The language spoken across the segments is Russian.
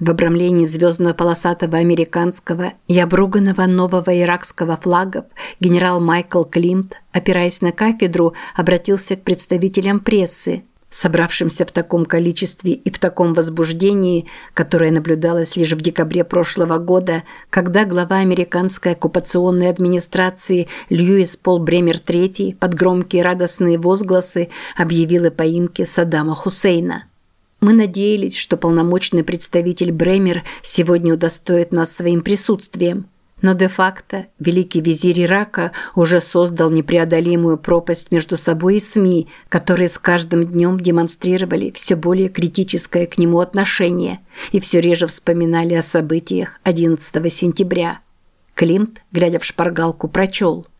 В обрамлении звездно-полосатого американского и обруганного нового иракского флагов генерал Майкл Климт, опираясь на кафедру, обратился к представителям прессы, собравшимся в таком количестве и в таком возбуждении, которое наблюдалось лишь в декабре прошлого года, когда глава американской оккупационной администрации Льюис Пол Бремер III под громкие радостные возгласы объявил о поимке Саддама Хусейна. Мы надеялись, что полномочный представитель Бремер сегодня удостоит нас своим присутствием. Но де-факто великий визирь Ирака уже создал непреодолимую пропасть между собой и СМИ, которые с каждым днем демонстрировали все более критическое к нему отношение и все реже вспоминали о событиях 11 сентября. Климт, глядя в шпаргалку, прочел –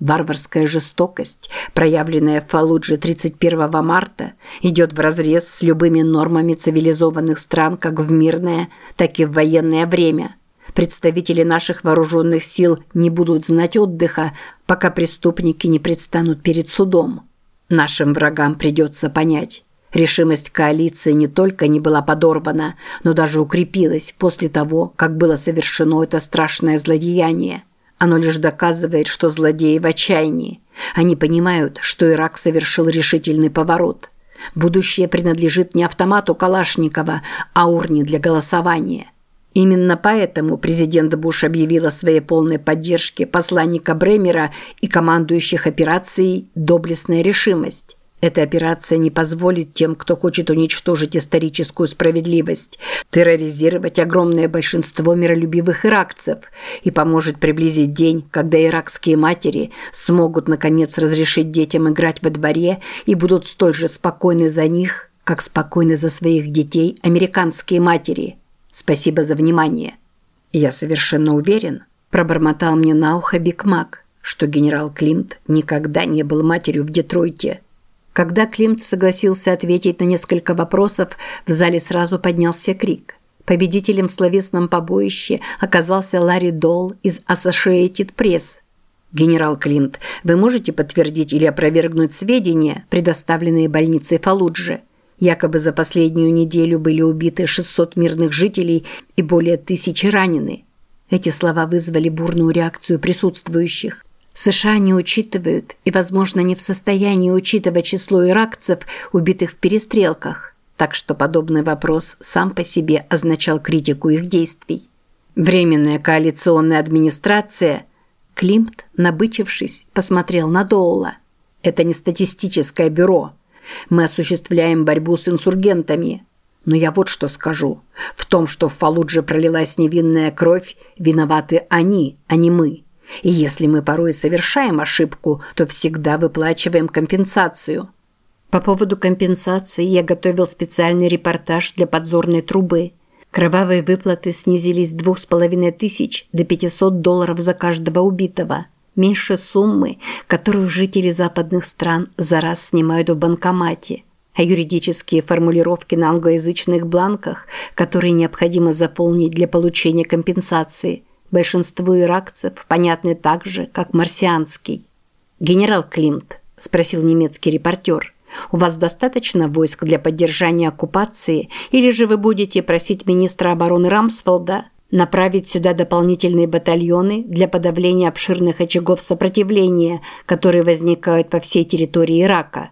Варварская жестокость, проявленная в Фалудже 31 марта, идет вразрез с любыми нормами цивилизованных стран как в мирное, так и в военное время. Представители наших вооруженных сил не будут знать отдыха, пока преступники не предстанут перед судом. Нашим врагам придется понять. Решимость коалиции не только не была подорвана, но даже укрепилась после того, как было совершено это страшное злодеяние. Оно лишь доказывает, что злодеи в отчаянии. Они понимают, что Ирак совершил решительный поворот. Будущее принадлежит не автомату Калашникова, а урне для голосования. Именно поэтому президент Буш объявил о своей полной поддержке посланника Бремера и командующих операцией «Доблестная решимость». Эта операция не позволит тем, кто хочет уничтожить историческую справедливость, терроризировать огромное большинство миролюбивых иракцев и поможет приблизить день, когда иракские матери смогут наконец разрешить детям играть во дворе и будут столь же спокойны за них, как спокойны за своих детей американские матери. Спасибо за внимание. Я совершенно уверен, пробормотал мне на ухо Биг Мак, что генерал Климт никогда не был матерью в Детройте. Когда Климт согласился ответить на несколько вопросов, в зале сразу поднялся крик. Победителем в словесном побоище оказался Ларри Долл из Associated Press. «Генерал Климт, вы можете подтвердить или опровергнуть сведения, предоставленные больницей Фалуджи? Якобы за последнюю неделю были убиты 600 мирных жителей и более тысячи ранены». Эти слова вызвали бурную реакцию присутствующих. США не учитывают и, возможно, не в состоянии учитывать число иракцев, убитых в перестрелках, так что подобный вопрос сам по себе означал критику их действий. Временная коалиционная администрация Климт, набычившись, посмотрел на Доула. Это не статистическое бюро. Мы осуществляем борьбу с инсургентами. Но я вот что скажу. В том, что в Фалудже пролилась невинная кровь, виноваты они, а не мы. И если мы порой совершаем ошибку, то всегда выплачиваем компенсацию. По поводу компенсации я готовил специальный репортаж для подзорной трубы. Кровавые выплаты снизились с двух с половиной тысяч до 500 долларов за каждого убитого. Меньше суммы, которую жители западных стран за раз снимают в банкомате. А юридические формулировки на англоязычных бланках, которые необходимо заполнить для получения компенсации – Большинству иракцев понятны так же, как марсианский. «Генерал Климт», – спросил немецкий репортер, – «у вас достаточно войск для поддержания оккупации, или же вы будете просить министра обороны Рамсфелда направить сюда дополнительные батальоны для подавления обширных очагов сопротивления, которые возникают по всей территории Ирака?»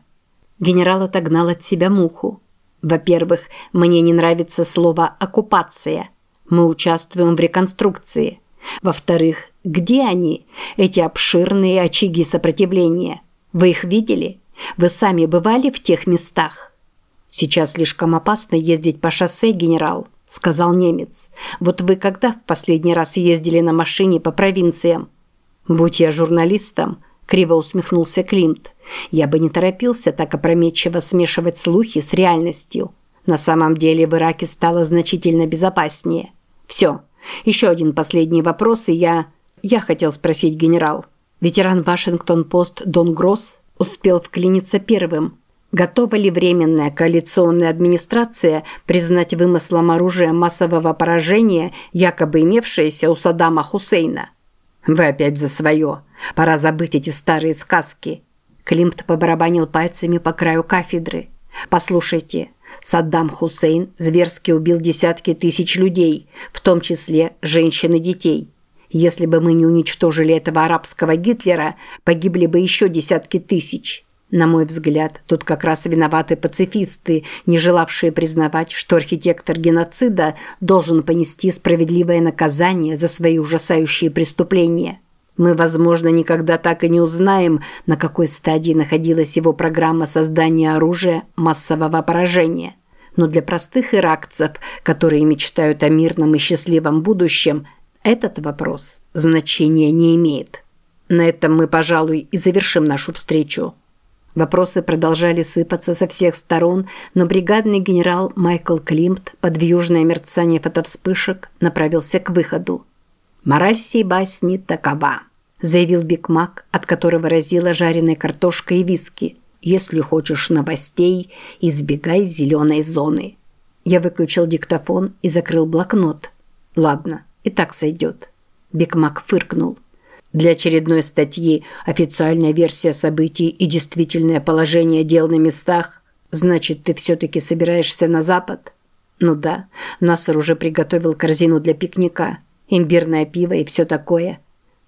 Генерал отогнал от себя муху. «Во-первых, мне не нравится слово «оккупация». Мы участвуем в реконструкции – во-вторых, где они, эти обширные очаги сопротивления? Вы их видели? Вы сами бывали в тех местах? Сейчас слишком опасно ездить по шоссе, генерал, сказал немец. Вот вы когда в последний раз ездили на машине по провинциям? Будь я журналистом, криво усмехнулся Климт. Я бы не торопился так опрометчиво смешивать слухи с реальностью. На самом деле в Ираке стало значительно безопаснее. Все, еще один последний вопрос, и я... Я хотел спросить генерал. Ветеран Вашингтон-Пост Дон Гросс успел вклиниться первым. Готова ли временная коалиционная администрация признать вымыслом оружия массового поражения, якобы имевшееся у Саддама Хусейна? Вы опять за свое. Пора забыть эти старые сказки. Климт побарабанил пальцами по краю кафедры. Послушайте, Саддам Хусейн зверски убил десятки тысяч людей, в том числе женщин и детей. Если бы мы не уничтожили этого арабского Гитлера, погибли бы еще десятки тысяч. На мой взгляд, тут как раз виноваты пацифисты, не желавшие признавать, что архитектор геноцида должен понести справедливое наказание за свои ужасающие преступления. Мы, возможно, никогда так и не узнаем, на какой стадии находилась его программа создания оружия массового поражения. Но для простых иракцев, которые мечтают о мирном и счастливом будущем, этот вопрос значения не имеет. На этом мы, пожалуй, и завершим нашу встречу. Вопросы продолжали сыпаться со всех сторон, но бригадный генерал Майкл Климт под вьюжное мерцание фотовспышек направился к выходу. «Мораль сей басни такова», – заявил Биг от которого разила жареной картошкой и виски. «Если хочешь новостей, избегай зеленой зоны». Я выключил диктофон и закрыл блокнот. «Ладно, и так сойдет». Биг фыркнул. Для очередной статьи официальная версия событий и действительное положение дел на местах. Значит, ты все-таки собираешься на запад? Ну да, Насар уже приготовил корзину для пикника. Имбирное пиво и все такое.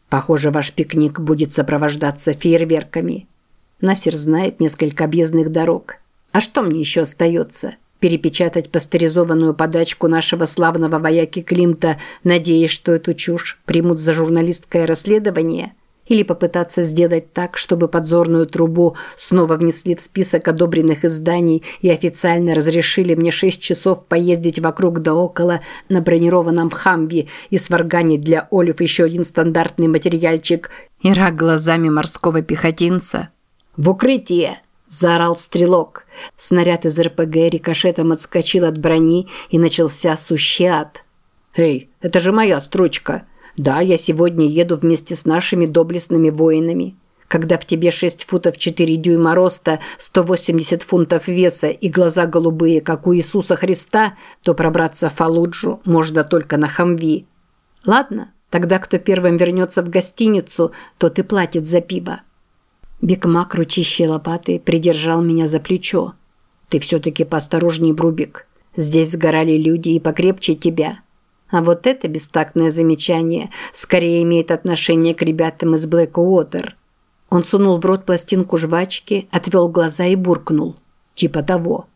Похоже, ваш пикник будет сопровождаться фейерверками. Насер знает несколько объездных дорог. А что мне еще остается? перепечатать пастеризованную подачку нашего славного вояки Климта, надеясь, что эту чушь примут за журналистское расследование? Или попытаться сделать так, чтобы подзорную трубу снова внесли в список одобренных изданий и официально разрешили мне шесть часов поездить вокруг да около на бронированном хамби и сварганить для Олив еще один стандартный материальчик «Ирак глазами морского пехотинца»? «В укрытие!» заорал стрелок. Снаряд из РПГ рикошетом отскочил от брони и начался сущий ад. «Эй, это же моя строчка. Да, я сегодня еду вместе с нашими доблестными воинами. Когда в тебе 6 футов 4 дюйма роста, 180 фунтов веса и глаза голубые, как у Иисуса Христа, то пробраться в Фалуджу можно только на Хамви. Ладно, тогда кто первым вернется в гостиницу, тот и платит за пиво. Бикмак, ручищей лопаты, придержал меня за плечо. «Ты все-таки поосторожней, Брубик. Здесь сгорали люди и покрепче тебя». А вот это бестактное замечание скорее имеет отношение к ребятам из Блэк-Уотер. Он сунул в рот пластинку жвачки, отвел глаза и буркнул. Типа того.